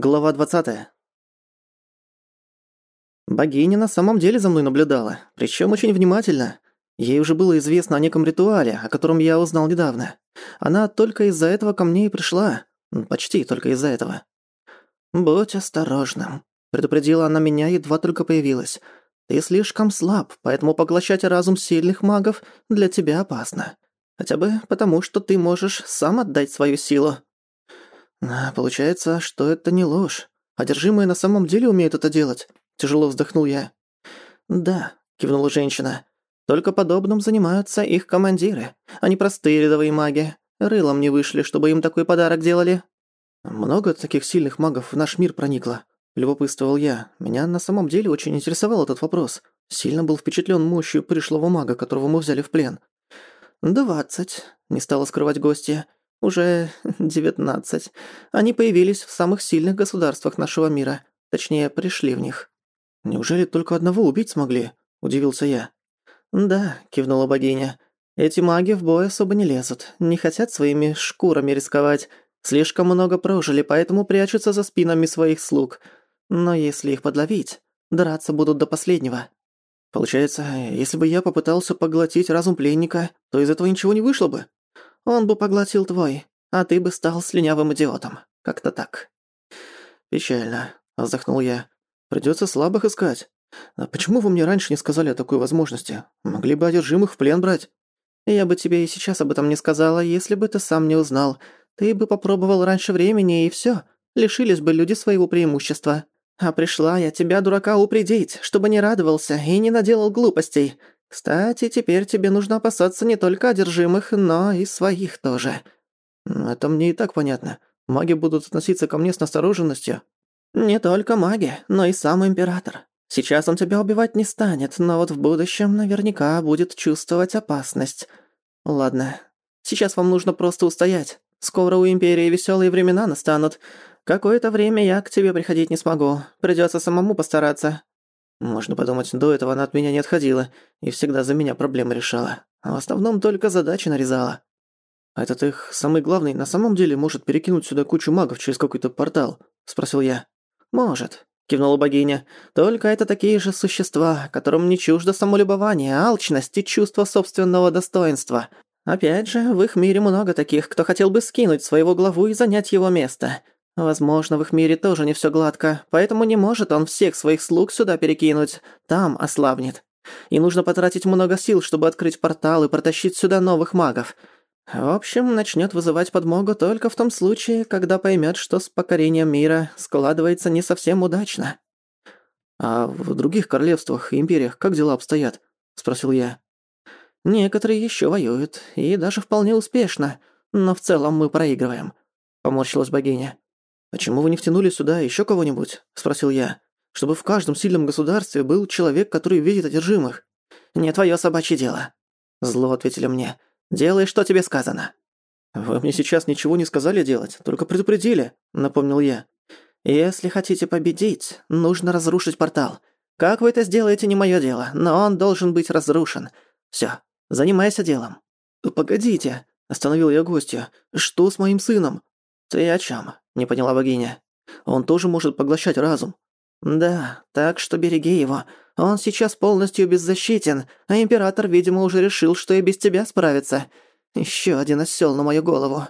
Глава 20. Богиня на самом деле за мной наблюдала, причем очень внимательно. Ей уже было известно о неком ритуале, о котором я узнал недавно. Она только из-за этого ко мне и пришла. Почти только из-за этого. «Будь осторожным», — предупредила она меня, едва только появилась. «Ты слишком слаб, поэтому поглощать разум сильных магов для тебя опасно. Хотя бы потому, что ты можешь сам отдать свою силу, а, «Получается, что это не ложь. Одержимые на самом деле умеют это делать», — тяжело вздохнул я. «Да», — кивнула женщина. «Только подобным занимаются их командиры, а не простые рядовые маги. Рылом не вышли, чтобы им такой подарок делали». «Много таких сильных магов в наш мир проникло», — любопытствовал я. Меня на самом деле очень интересовал этот вопрос. Сильно был впечатлен мощью пришлого мага, которого мы взяли в плен. «Двадцать», — не стала скрывать гостья уже 19. Они появились в самых сильных государствах нашего мира. Точнее, пришли в них. Неужели только одного убить смогли? Удивился я. Да, кивнула богиня. Эти маги в бой особо не лезут. Не хотят своими шкурами рисковать. Слишком много прожили, поэтому прячутся за спинами своих слуг. Но если их подловить, драться будут до последнего. Получается, если бы я попытался поглотить разум пленника, то из этого ничего не вышло бы, он бы поглотил твой, а ты бы стал слюнявым идиотом. Как-то так». «Печально», — вздохнул я. «Придётся слабых искать. А почему вы мне раньше не сказали о такой возможности? Могли бы одержимых в плен брать». «Я бы тебе и сейчас об этом не сказала, если бы ты сам не узнал. Ты бы попробовал раньше времени, и всё. Лишились бы люди своего преимущества. А пришла я тебя, дурака, упредить, чтобы не радовался и не наделал глупостей. Кстати, теперь тебе нужно опасаться не только одержимых, но и своих тоже. Это мне и так понятно. Маги будут относиться ко мне с настороженностью. Не только маги, но и сам император. Сейчас он тебя убивать не станет, но вот в будущем наверняка будет чувствовать опасность. Ладно, сейчас вам нужно просто устоять. Скоро у Империи веселые времена настанут. Какое-то время я к тебе приходить не смогу. Придется самому постараться. Можно подумать, до этого она от меня не отходила и всегда за меня проблемы решала. А в основном только задачи нарезала. «Этот их самый главный на самом деле может перекинуть сюда кучу магов через какой-то портал?» – спросил я. «Может», – кивнула богиня. «Только это такие же существа, которым не чуждо самолюбование, а алчность и чувство собственного достоинства. Опять же, в их мире много таких, кто хотел бы скинуть своего главу и занять его место. Возможно, в их мире тоже не все гладко, поэтому не может он всех своих слуг сюда перекинуть. Там ослабнет. И нужно потратить много сил, чтобы открыть портал и протащить сюда новых магов. В общем, начнет вызывать подмогу только в том случае, когда поймет, что с покорением мира складывается не совсем удачно. «А в других королевствах и империях как дела обстоят?» – спросил я. «Некоторые еще воюют, и даже вполне успешно, но в целом мы проигрываем», – поморщилась богиня. «Почему вы не втянули сюда еще кого-нибудь?» – спросил я. «Чтобы в каждом сильном государстве был человек, который видит одержимых». «Не твое собачье дело», – зло ответили мне. «Делай, что тебе сказано». «Вы мне сейчас ничего не сказали делать, только предупредили», – напомнил я. «Если хотите победить, нужно разрушить портал. Как вы это сделаете, не мое дело, но он должен быть разрушен. Все, занимайся делом». «Погодите», – остановил я гостя. «Что с моим сыном? «Ты о чем? не поняла богиня. «Он тоже может поглощать разум». «Да, так что береги его. Он сейчас полностью беззащитен, а император, видимо, уже решил, что и без тебя справится. Еще один осел на мою голову».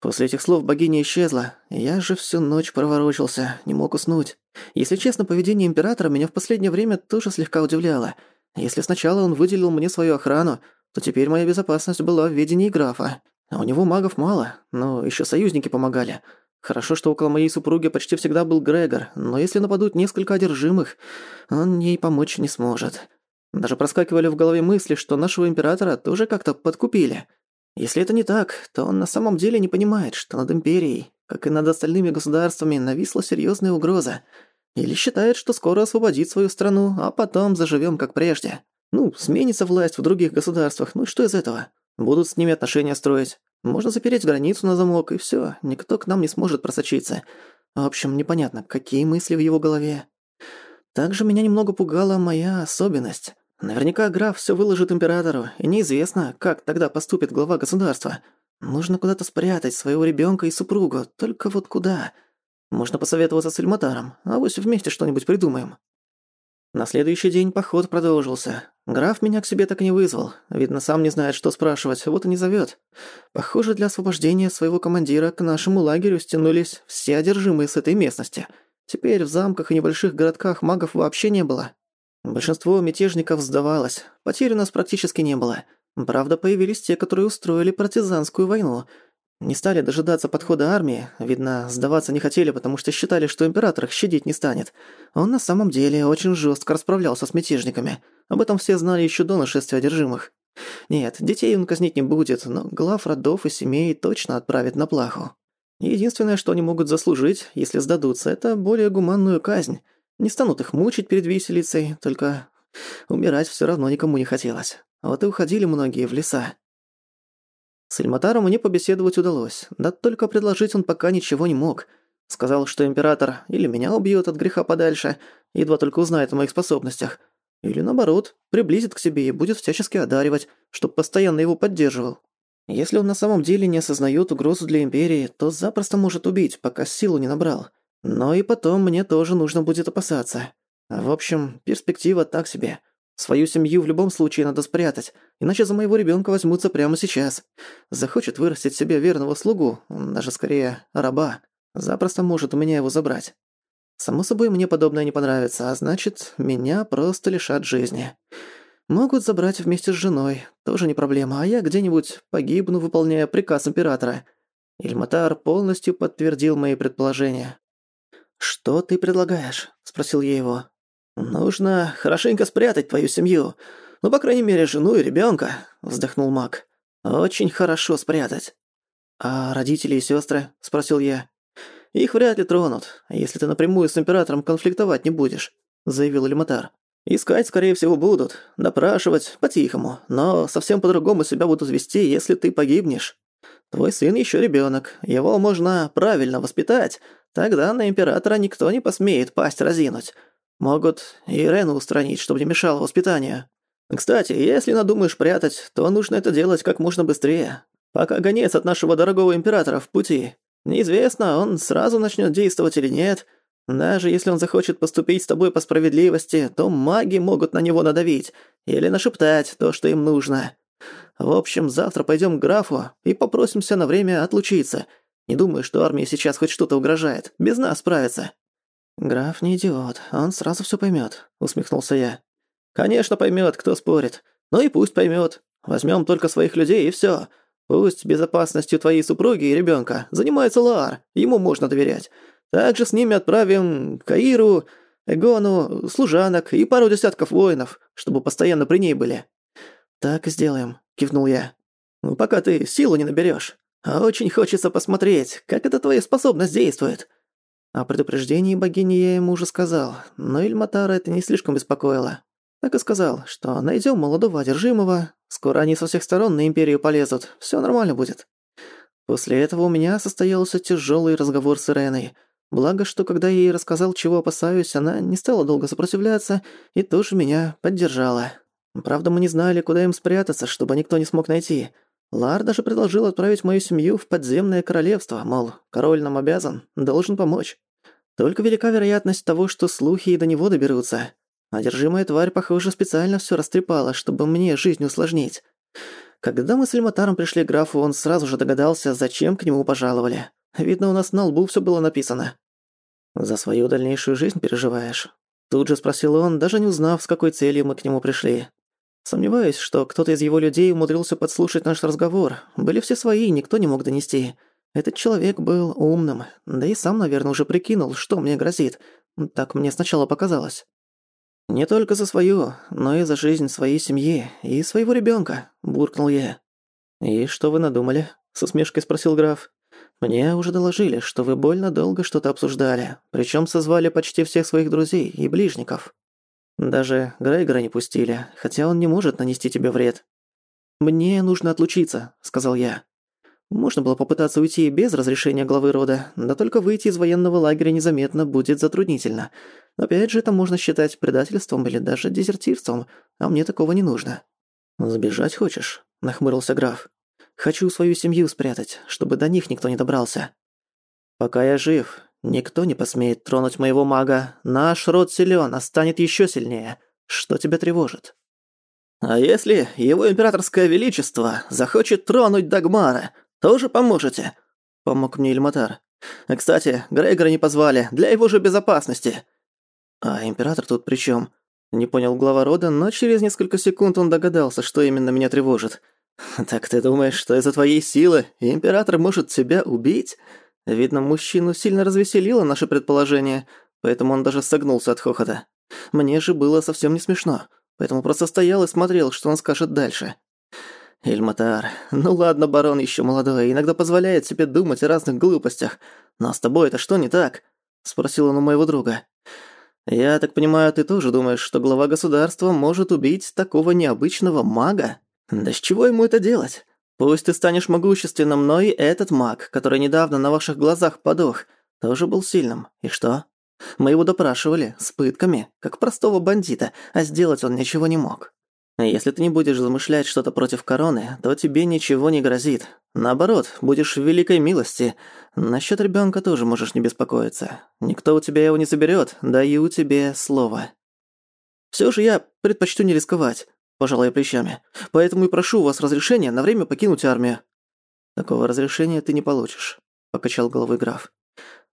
После этих слов богиня исчезла. Я же всю ночь проворочился, не мог уснуть. Если честно, поведение императора меня в последнее время тоже слегка удивляло. Если сначала он выделил мне свою охрану, то теперь моя безопасность была в ведении графа. А у него магов мало, но еще союзники помогали. Хорошо, что около моей супруги почти всегда был Грегор, но если нападут несколько одержимых, он ей помочь не сможет. Даже проскакивали в голове мысли, что нашего императора тоже как-то подкупили. Если это не так, то он на самом деле не понимает, что над империей, как и над остальными государствами, нависла серьезная угроза. Или считает, что скоро освободит свою страну, а потом заживем как прежде. Ну, сменится власть в других государствах, ну и что из этого? Будут с ними отношения строить. Можно запереть границу на замок, и все, никто к нам не сможет просочиться. В общем, непонятно, какие мысли в его голове. Также меня немного пугала моя особенность. Наверняка граф все выложит императору, и неизвестно, как тогда поступит глава государства. Нужно куда-то спрятать своего ребенка и супругу, только вот куда? Можно посоветоваться с Эльматаром, а вось вместе что-нибудь придумаем. На следующий день поход продолжился. Граф меня к себе так и не вызвал. Видно, сам не знает, что спрашивать, вот и не зовет. Похоже, для освобождения своего командира к нашему лагерю стянулись все одержимые с этой местности. Теперь в замках и небольших городках магов вообще не было. Большинство мятежников сдавалось. Потерь у нас практически не было. Правда, появились те, которые устроили партизанскую войну. Не стали дожидаться подхода армии, видно, сдаваться не хотели, потому что считали, что император их щадить не станет. Он на самом деле очень жестко расправлялся с мятежниками. Об этом все знали еще до нашествия одержимых. Нет, детей он казнить не будет, но глав родов и семей точно отправит на плаху. Единственное, что они могут заслужить, если сдадутся, это более гуманную казнь. Не станут их мучить перед виселицей, только умирать все равно никому не хотелось. Вот и уходили многие в леса. С Эльматаром мне побеседовать удалось, да только предложить он пока ничего не мог. Сказал, что император или меня убьет от греха подальше, едва только узнает о моих способностях, или наоборот, приблизит к себе и будет всячески одаривать, чтоб постоянно его поддерживал. Если он на самом деле не осознаёт угрозу для Империи, то запросто может убить, пока силу не набрал. Но и потом мне тоже нужно будет опасаться. А в общем, перспектива так себе. Свою семью в любом случае надо спрятать, иначе за моего ребёнка возьмутся прямо сейчас. Захочет вырастить себе верного слугу, даже скорее раба. Запросто может у меня его забрать. Само собой, мне подобное не понравится, а значит, меня просто лишат жизни. Могут забрать вместе с женой, тоже не проблема, а я где-нибудь погибну, выполняя приказ императора. Ильматар полностью подтвердил мои предположения. «Что ты предлагаешь?» – спросил я его. «Нужно хорошенько спрятать твою семью. Ну, по крайней мере, жену и ребенка, вздохнул Мак. «Очень хорошо спрятать». «А родители и сестры? – спросил я. «Их вряд ли тронут, если ты напрямую с Императором конфликтовать не будешь», — заявил Элематар. «Искать, скорее всего, будут. Допрашивать по-тихому. Но совсем по-другому себя будут вести, если ты погибнешь. Твой сын еще ребенок, Его можно правильно воспитать. Тогда на Императора никто не посмеет пасть разинуть». Могут и Рену устранить, чтобы не мешало воспитание. Кстати, если надумаешь прятать, то нужно это делать как можно быстрее. Пока гонец от нашего дорогого императора в пути. Неизвестно, он сразу начнет действовать или нет. Даже если он захочет поступить с тобой по справедливости, то маги могут на него надавить или нашептать то, что им нужно. В общем, завтра пойдем к графу и попросимся на время отлучиться. Не думаю, что армии сейчас хоть что-то угрожает. Без нас справится. «Граф не идиот, он сразу все поймет, усмехнулся я. «Конечно поймет, кто спорит. Ну и пусть поймет. Возьмем только своих людей и все. Пусть безопасностью твоей супруги и ребенка занимается Лаар, ему можно доверять. Также с ними отправим Каиру, Эгону, служанок и пару десятков воинов, чтобы постоянно при ней были». «Так и сделаем», — кивнул я. «Ну, пока ты силу не наберешь. А очень хочется посмотреть, как эта твоя способность действует». О предупреждении богини я ему уже сказал, но Ильматара это не слишком беспокоило. Так и сказал, что найдем молодого одержимого, скоро они со всех сторон на Империю полезут, все нормально будет. После этого у меня состоялся тяжелый разговор с Иреной. Благо, что когда я ей рассказал, чего опасаюсь, она не стала долго сопротивляться и тоже меня поддержала. Правда, мы не знали, куда им спрятаться, чтобы никто не смог найти. Лар даже предложил отправить мою семью в подземное королевство, мол, король нам обязан, должен помочь. Только велика вероятность того, что слухи и до него доберутся. Одержимая тварь, похоже, специально всё растрепала, чтобы мне жизнь усложнить. Когда мы с Эльматаром пришли к графу, он сразу же догадался, зачем к нему пожаловали. Видно, у нас на лбу всё было написано. «За свою дальнейшую жизнь переживаешь?» Тут же спросил он, даже не узнав, с какой целью мы к нему пришли. Сомневаюсь, что кто-то из его людей умудрился подслушать наш разговор. Были все свои, никто не мог донести. Этот человек был умным, да и сам, наверное, уже прикинул, что мне грозит. Так мне сначала показалось. «Не только за свою, но и за жизнь своей семьи и своего ребёнка», — буркнул я. «И что вы надумали?» — с усмешкой спросил граф. «Мне уже доложили, что вы больно долго что-то обсуждали, причём созвали почти всех своих друзей и ближников. Даже Грейгора не пустили, хотя он не может нанести тебе вред». «Мне нужно отлучиться», — сказал я. Можно было попытаться уйти без разрешения главы рода, да только выйти из военного лагеря незаметно будет затруднительно. Опять же, это можно считать предательством или даже дезертирством, а мне такого не нужно. «Сбежать хочешь?» – нахмурился граф. «Хочу свою семью спрятать, чтобы до них никто не добрался». «Пока я жив, никто не посмеет тронуть моего мага. Наш род силен, а станет еще сильнее. Что тебя тревожит?» «А если его императорское величество захочет тронуть Дагмара?» тоже поможете?» – помог мне Ильматар. «Кстати, Грейгора не позвали, для его же безопасности». «А император тут при чем? Не понял глава рода, но через несколько секунд он догадался, что именно меня тревожит. «Так ты думаешь, что из-за твоей силы император может тебя убить?» Видно, мужчину сильно развеселило наше предположение, поэтому он даже согнулся от хохота. Мне же было совсем не смешно, поэтому просто стоял и смотрел, что он скажет дальше. «Эльматар, ну ладно, барон еще молодой, иногда позволяет себе думать о разных глупостях. Но с тобой это что не так?» — спросил он у моего друга. «Я так понимаю, ты тоже думаешь, что глава государства может убить такого необычного мага? Да с чего ему это делать? Пусть ты станешь могущественным, но и этот маг, который недавно на ваших глазах подох, тоже был сильным. И что? Мы его допрашивали, с пытками, как простого бандита, а сделать он ничего не мог. Если ты не будешь замышлять что-то против короны, то тебе ничего не грозит. Наоборот, будешь в великой милости. Насчёт ребёнка тоже можешь не беспокоиться. Никто у тебя его не заберёт, даю тебе слово. Всё же я предпочту не рисковать, пожалуй, плечами. Поэтому и прошу у вас разрешения на время покинуть армию. Такого разрешения ты не получишь, покачал головой граф.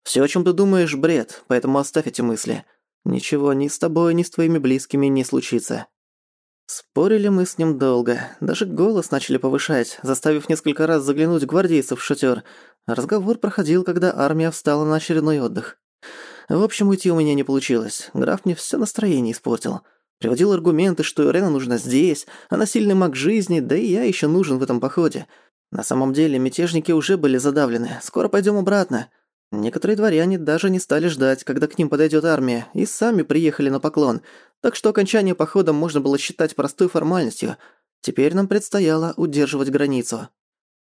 Всё, о чём ты думаешь, бред, поэтому оставь эти мысли. Ничего ни с тобой, ни с твоими близкими не случится. Спорили мы с ним долго, даже голос начали повышать, заставив несколько раз заглянуть гвардейцев в шатер. Разговор проходил, когда армия встала на очередной отдых. В общем, уйти у меня не получилось, граф мне все настроение испортил. Приводил аргументы, что Ирена нужна здесь, она сильный маг жизни, да и я еще нужен в этом походе. На самом деле, мятежники уже были задавлены, скоро пойдем обратно. Некоторые дворяне даже не стали ждать, когда к ним подойдет армия, и сами приехали на поклон, так что окончание похода можно было считать простой формальностью. Теперь нам предстояло удерживать границу.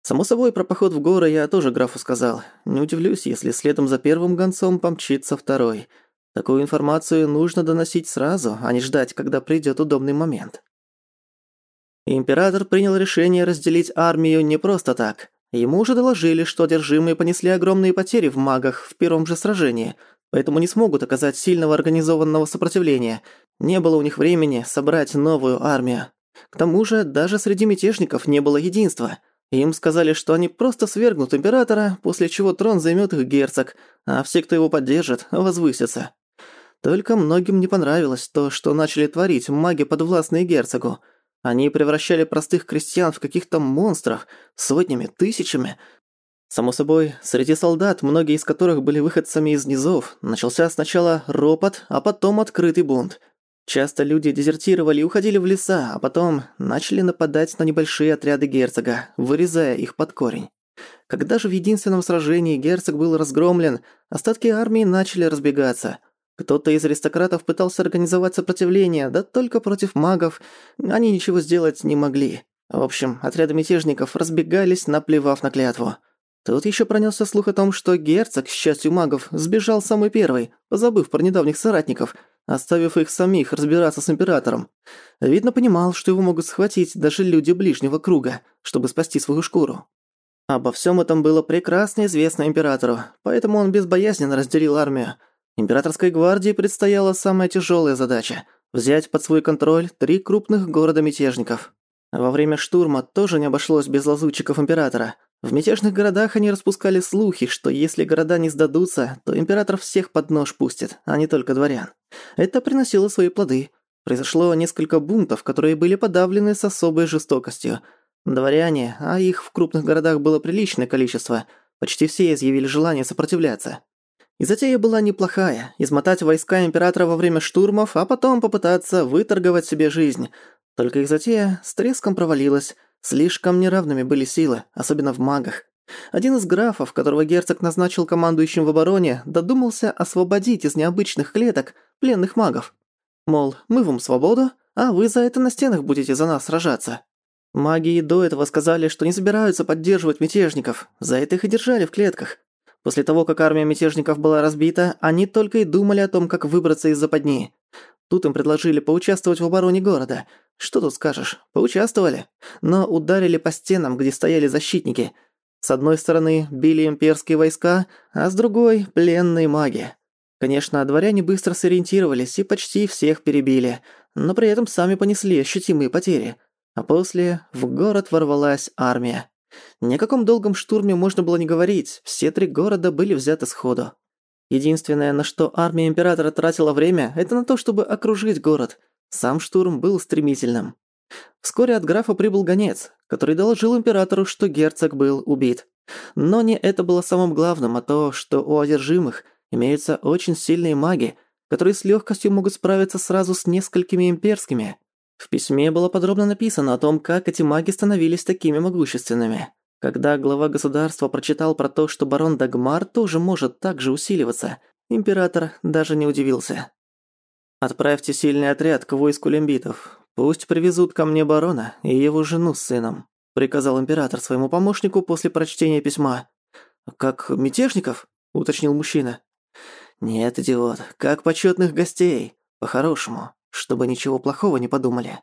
Само собой, про поход в горы я тоже графу сказал. Не удивлюсь, если следом за первым гонцом помчится второй. Такую информацию нужно доносить сразу, а не ждать, когда придёт удобный момент. Император принял решение разделить армию не просто так. Ему уже доложили, что одержимые понесли огромные потери в магах в первом же сражении, поэтому не смогут оказать сильного организованного сопротивления. Не было у них времени собрать новую армию. К тому же, даже среди мятежников не было единства. Им сказали, что они просто свергнут императора, после чего трон займёт их герцог, а все, кто его поддержит, возвысятся. Только многим не понравилось то, что начали творить маги, подвластные герцогу – они превращали простых крестьян в каких-то монстров, сотнями, тысячами. Само собой, среди солдат, многие из которых были выходцами из низов, начался сначала ропот, а потом открытый бунт. Часто люди дезертировали и уходили в леса, а потом начали нападать на небольшие отряды герцога, вырезая их под корень. Когда же в единственном сражении герцог был разгромлен, остатки армии начали разбегаться – кто-то из аристократов пытался организовать сопротивление, да только против магов. Они ничего сделать не могли. В общем, отряды мятежников разбегались, наплевав на клятву. Тут еще пронесся слух о том, что герцог, с счастью магов, сбежал самый первый, позабыв про недавних соратников, оставив их самих разбираться с императором. Видно, понимал, что его могут схватить даже люди ближнего круга, чтобы спасти свою шкуру. Обо всем этом было прекрасно известно императору, поэтому он безбоязненно разделил армию – Императорской гвардии предстояла самая тяжелая задача – взять под свой контроль три крупных города-мятежников. Во время штурма тоже не обошлось без лазутчиков Императора. В мятежных городах они распускали слухи, что если города не сдадутся, то Император всех под нож пустит, а не только дворян. Это приносило свои плоды. Произошло несколько бунтов, которые были подавлены с особой жестокостью. Дворяне, а их в крупных городах было приличное количество, почти все изъявили желание сопротивляться. Затея была неплохая – измотать войска императора во время штурмов, а потом попытаться выторговать себе жизнь. Только их затея с треском провалилась. Слишком неравными были силы, особенно в магах. Один из графов, которого герцог назначил командующим в обороне, додумался освободить из необычных клеток пленных магов. Мол, мы вам свободу, а вы за это на стенах будете за нас сражаться. Маги и до этого сказали, что не собираются поддерживать мятежников, за это их и держали в клетках. После того, как армия мятежников была разбита, они только и думали о том, как выбраться из западни. Тут им предложили поучаствовать в обороне города. Что тут скажешь, поучаствовали. Но ударили по стенам, где стояли защитники. С одной стороны били имперские войска, а с другой – пленные маги. Конечно, дворяне быстро сориентировались и почти всех перебили, но при этом сами понесли ощутимые потери. А после в город ворвалась армия. Ни о каком долгом штурме можно было не говорить, все три города были взяты сходу. Единственное, на что армия Императора тратила время, это на то, чтобы окружить город. Сам штурм был стремительным. Вскоре от графа прибыл гонец, который доложил Императору, что герцог был убит. Но не это было самым главным, а то, что у одержимых имеются очень сильные маги, которые с легкостью могут справиться сразу с несколькими имперскими – в письме было подробно написано о том, как эти маги становились такими могущественными. Когда глава государства прочитал про то, что барон Дагмар тоже может так же усиливаться, император даже не удивился. «Отправьте сильный отряд к войску лимбитов. Пусть привезут ко мне барона и его жену с сыном», — приказал император своему помощнику после прочтения письма. «Как мятежников?» — уточнил мужчина. «Нет, идиот, как почетных гостей, по-хорошему», чтобы ничего плохого не подумали.